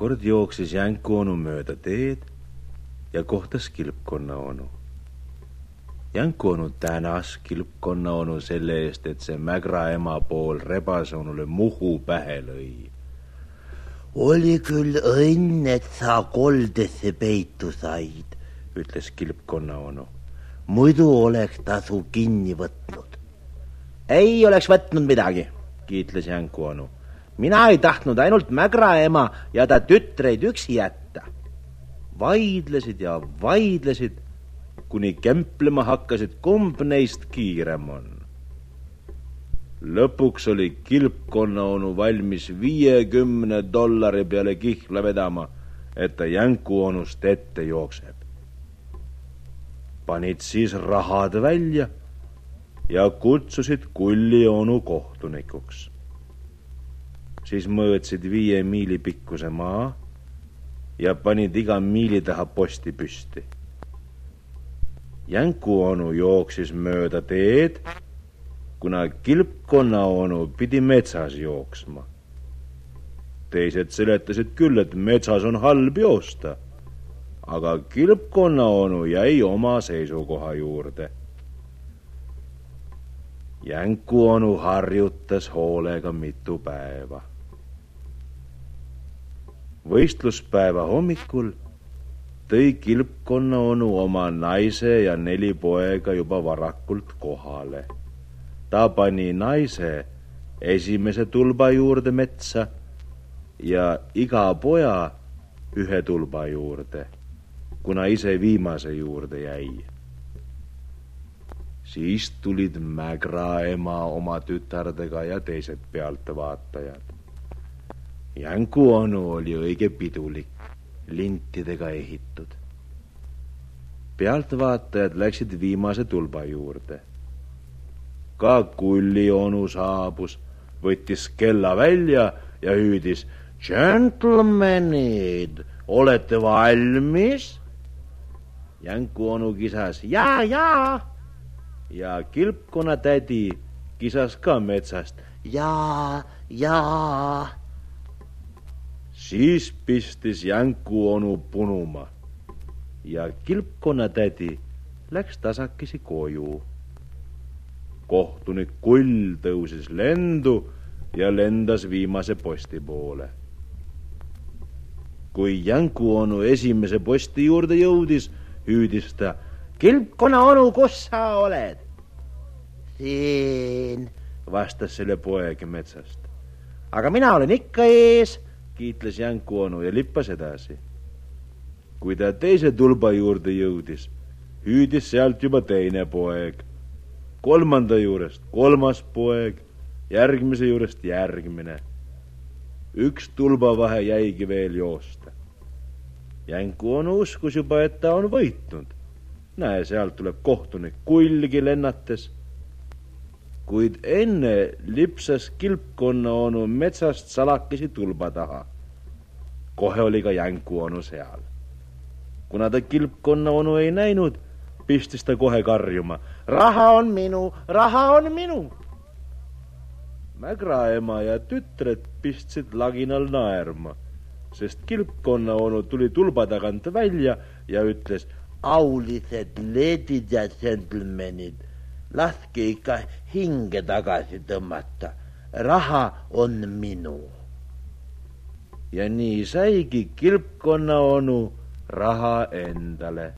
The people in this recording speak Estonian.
kord jooksis Jänku onu mööda teed ja kohtas kilpkonna onu. Jänku onu tänas kilpkonna onu selle eest, et see Mägra ema pool rebase onule muhu pähe lõi. oli küll õnn, et sa koldesse peitu said, ütles kilpkonna onu. muidu oleks ta su kinni võtnud. ei oleks võtnud midagi, kiitles Jänku onu mina ei tahtnud ainult Mägra ema ja ta tütreid üksi jätta. vaidlesid ja vaidlesid, kuni kemplema hakkasid, kumb neist kiirem on. lõpuks oli kilpkonna onu valmis viiekümne dollari peale kihla vedama, et ta jänku onust ette jookseb. panid siis rahad välja ja kutsusid kulli onu kohtunikuks siis mõõtsid viie miili pikkuse maa ja panid iga miili taha posti püsti. Jänku onu jooksis mööda teed, kuna kilpkonna onu pidi metsas jooksma. teised seletasid küll, et metsas on halb joosta, aga kilpkonna onu jäi oma seisukoha juurde Jänku onu harjutas hoolega mitu päeva võistluspäeva hommikul tõi kilpkonna onu oma naise ja neli poega juba varakult kohale. ta pani naise esimese tulba juurde metsa ja iga poja ühe tulba juurde, kuna ise viimase juurde jäi. siis tulid Mägra ema oma tütardega ja teised pealtvaatajad Jänku onu oli õige pidulik, lintidega ehitud. pealtvaatajad läksid viimase tulba juurde. ka kulli onu saabus, võttis kella välja ja hüüdis. Gentlemenid, olete valmis? Jänku onu kisas ja, ja. ja kilpkonnatädi kisas ka metsast ja, ja siis pistis jänku onu punuma ja kilpkonnatädi läks tasakesi koju. kohtunik Kull tõusis lendu ja lendas viimase posti poole. kui jänku onu esimese posti juurde jõudis, hüüdis ta. kilpkonna onu, kus sa oled? siin, vastas selle poeg metsast. aga mina olen ikka ees kiitles Jänku onu ja lippas edasi. kui ta teise tulba juurde jõudis, hüüdis sealt juba teine poeg, kolmanda juurest kolmas poeg, järgmise juurest järgmine. üks tulba vahe jäigi veel joosta. Jänku onu uskus juba, et ta on võitnud. näe, sealt tuleb kohtunik kulgi lennates kuid enne lipsas kilpkonna onu metsast salakesi tulba taha. kohe oli ka jänku onu seal. kuna ta kilpkonna onu ei näinud, pistis ta kohe karjuma. raha on minu, raha on minu. Mägra ema ja tütred pistsid laginal naerma, sest kilpkonna onu tuli tulba tagant välja ja ütles. aulised leedid ja džentelmenid laske ikka hinge tagasi tõmmata. raha on minu. ja nii saigi kilpkonna onu raha endale